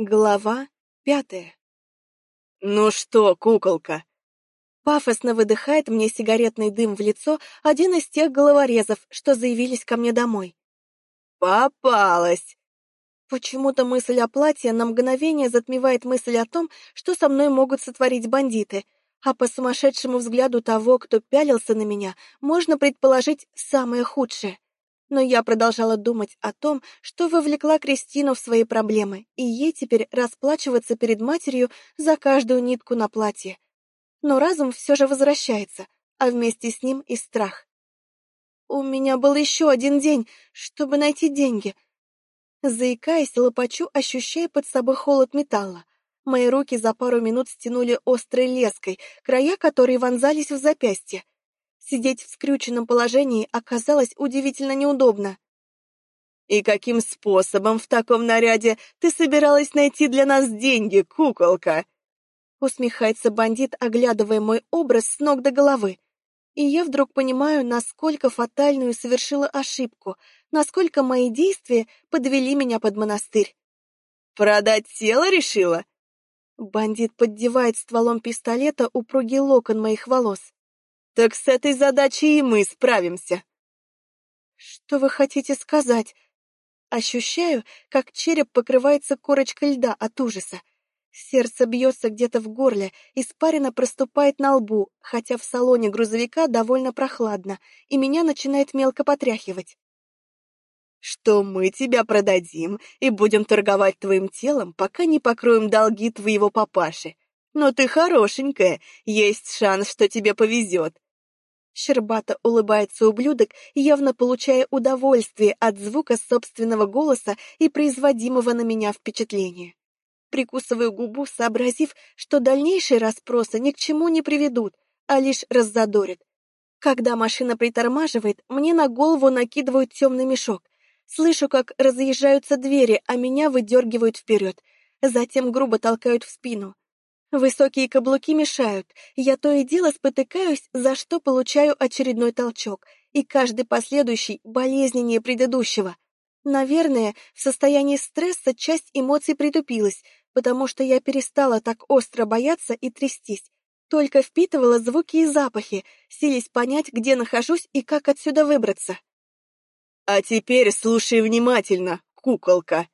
Глава пятая. «Ну что, куколка?» Пафосно выдыхает мне сигаретный дым в лицо один из тех головорезов, что заявились ко мне домой. «Попалась!» Почему-то мысль о платье на мгновение затмевает мысль о том, что со мной могут сотворить бандиты, а по сумасшедшему взгляду того, кто пялился на меня, можно предположить самое худшее но я продолжала думать о том, что вовлекла Кристину в свои проблемы, и ей теперь расплачиваться перед матерью за каждую нитку на платье. Но разум все же возвращается, а вместе с ним и страх. У меня был еще один день, чтобы найти деньги. Заикаясь, лопачу, ощущая под собой холод металла. Мои руки за пару минут стянули острой леской, края которой вонзались в запястье. Сидеть в скрюченном положении оказалось удивительно неудобно. «И каким способом в таком наряде ты собиралась найти для нас деньги, куколка?» Усмехается бандит, оглядывая мой образ с ног до головы. И я вдруг понимаю, насколько фатальную совершила ошибку, насколько мои действия подвели меня под монастырь. «Продать тело решила?» Бандит поддевает стволом пистолета упругий локон моих волос. Так с этой задачей и мы справимся. Что вы хотите сказать? Ощущаю, как череп покрывается корочкой льда от ужаса. Сердце бьется где-то в горле, испарина проступает на лбу, хотя в салоне грузовика довольно прохладно, и меня начинает мелко потряхивать. Что мы тебя продадим и будем торговать твоим телом, пока не покроем долги твоего папаши. Но ты хорошенькая, есть шанс, что тебе повезет. Щербато улыбается ублюдок, явно получая удовольствие от звука собственного голоса и производимого на меня впечатления. Прикусываю губу, сообразив, что дальнейшие расспросы ни к чему не приведут, а лишь раззадорят. Когда машина притормаживает, мне на голову накидывают темный мешок. Слышу, как разъезжаются двери, а меня выдергивают вперед. Затем грубо толкают в спину. Высокие каблуки мешают, я то и дело спотыкаюсь, за что получаю очередной толчок, и каждый последующий болезненнее предыдущего. Наверное, в состоянии стресса часть эмоций притупилась, потому что я перестала так остро бояться и трястись, только впитывала звуки и запахи, силясь понять, где нахожусь и как отсюда выбраться. «А теперь слушай внимательно, куколка!»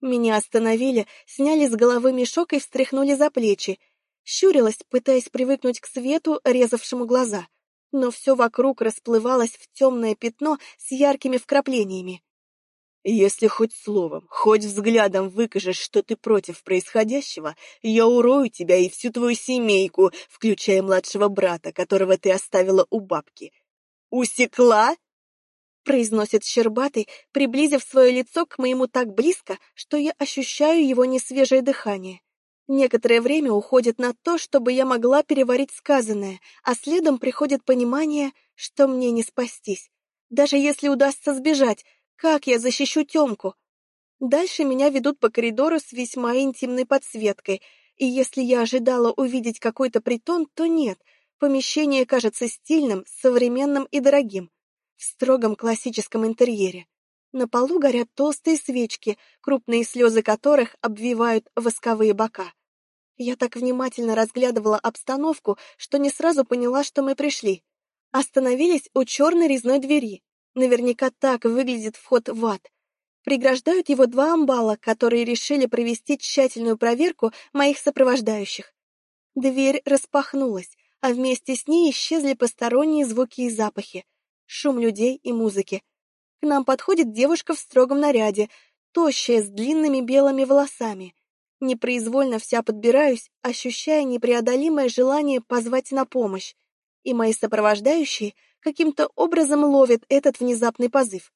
Меня остановили, сняли с головы мешок и встряхнули за плечи. Щурилась, пытаясь привыкнуть к свету, резавшему глаза. Но все вокруг расплывалось в темное пятно с яркими вкраплениями. «Если хоть словом, хоть взглядом выкажешь, что ты против происходящего, я урою тебя и всю твою семейку, включая младшего брата, которого ты оставила у бабки. Усекла?» Произносит Щербатый, приблизив свое лицо к моему так близко, что я ощущаю его несвежее дыхание. Некоторое время уходит на то, чтобы я могла переварить сказанное, а следом приходит понимание, что мне не спастись. Даже если удастся сбежать, как я защищу Тёмку? Дальше меня ведут по коридору с весьма интимной подсветкой, и если я ожидала увидеть какой-то притон, то нет. Помещение кажется стильным, современным и дорогим в строгом классическом интерьере. На полу горят толстые свечки, крупные слезы которых обвивают восковые бока. Я так внимательно разглядывала обстановку, что не сразу поняла, что мы пришли. Остановились у черной резной двери. Наверняка так выглядит вход в ад. Преграждают его два амбала, которые решили провести тщательную проверку моих сопровождающих. Дверь распахнулась, а вместе с ней исчезли посторонние звуки и запахи шум людей и музыки. К нам подходит девушка в строгом наряде, тощая, с длинными белыми волосами. Непроизвольно вся подбираюсь, ощущая непреодолимое желание позвать на помощь. И мои сопровождающие каким-то образом ловят этот внезапный позыв.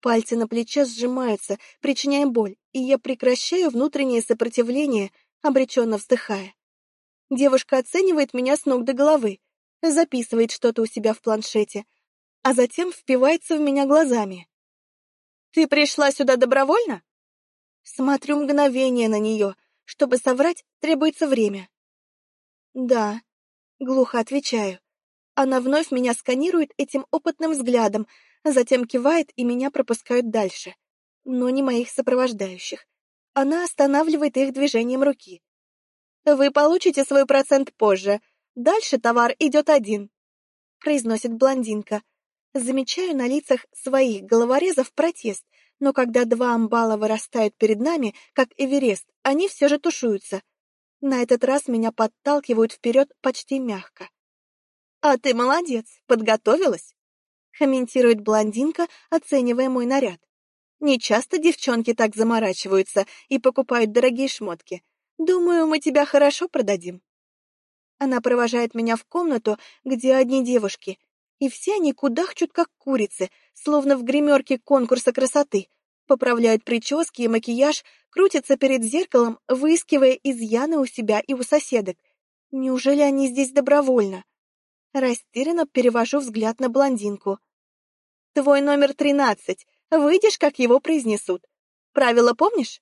Пальцы на плече сжимаются, причиняя боль, и я прекращаю внутреннее сопротивление, обреченно вздыхая. Девушка оценивает меня с ног до головы, записывает что-то у себя в планшете, а затем впивается в меня глазами. «Ты пришла сюда добровольно?» Смотрю мгновение на нее. Чтобы соврать, требуется время. «Да», — глухо отвечаю. Она вновь меня сканирует этим опытным взглядом, затем кивает и меня пропускают дальше. Но не моих сопровождающих. она останавливает их движением руки. «Вы получите свой процент позже. Дальше товар идет один», — произносит блондинка. Замечаю на лицах своих головорезов протест, но когда два амбала вырастают перед нами, как Эверест, они все же тушуются. На этот раз меня подталкивают вперед почти мягко. «А ты молодец, подготовилась?» — комментирует блондинка, оценивая мой наряд. «Не часто девчонки так заморачиваются и покупают дорогие шмотки. Думаю, мы тебя хорошо продадим». Она провожает меня в комнату, где одни девушки, и все они кудахчут, как курицы, словно в гримерке конкурса красоты, поправляют прически и макияж, крутятся перед зеркалом, выискивая изъяны у себя и у соседок. Неужели они здесь добровольно? Растерянно перевожу взгляд на блондинку. «Твой номер тринадцать. Выйдешь, как его произнесут. Правила помнишь?»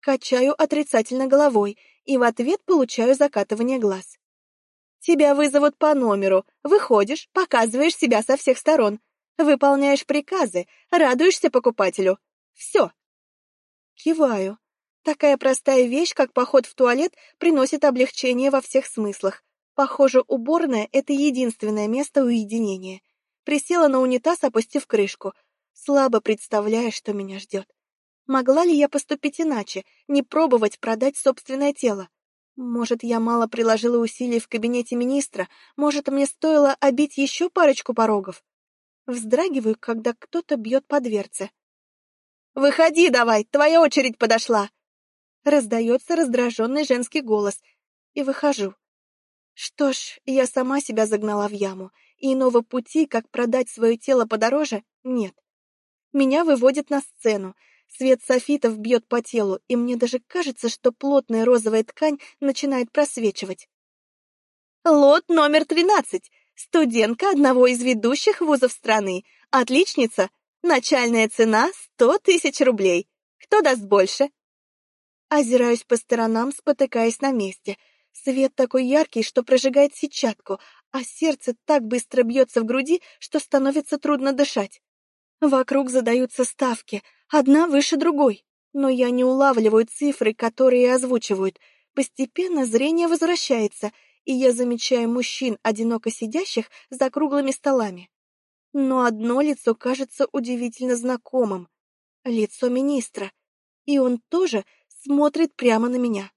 Качаю отрицательно головой и в ответ получаю закатывание глаз. Тебя вызовут по номеру, выходишь, показываешь себя со всех сторон, выполняешь приказы, радуешься покупателю. Все. Киваю. Такая простая вещь, как поход в туалет, приносит облегчение во всех смыслах. Похоже, уборная — это единственное место уединения. Присела на унитаз, опустив крышку. Слабо представляя, что меня ждет. Могла ли я поступить иначе, не пробовать продать собственное тело? Может, я мало приложила усилий в кабинете министра, может, мне стоило обить еще парочку порогов? Вздрагиваю, когда кто-то бьет по дверце. «Выходи давай, твоя очередь подошла!» Раздается раздраженный женский голос, и выхожу. Что ж, я сама себя загнала в яму, и иного пути, как продать свое тело подороже, нет. Меня выводят на сцену, Свет софитов бьет по телу, и мне даже кажется, что плотная розовая ткань начинает просвечивать. Лот номер тринадцать. Студентка одного из ведущих вузов страны. Отличница. Начальная цена — сто тысяч рублей. Кто даст больше? Озираюсь по сторонам, спотыкаясь на месте. Свет такой яркий, что прожигает сетчатку, а сердце так быстро бьется в груди, что становится трудно дышать. Вокруг задаются ставки, одна выше другой, но я не улавливаю цифры, которые озвучивают. Постепенно зрение возвращается, и я замечаю мужчин, одиноко сидящих за круглыми столами. Но одно лицо кажется удивительно знакомым. Лицо министра. И он тоже смотрит прямо на меня.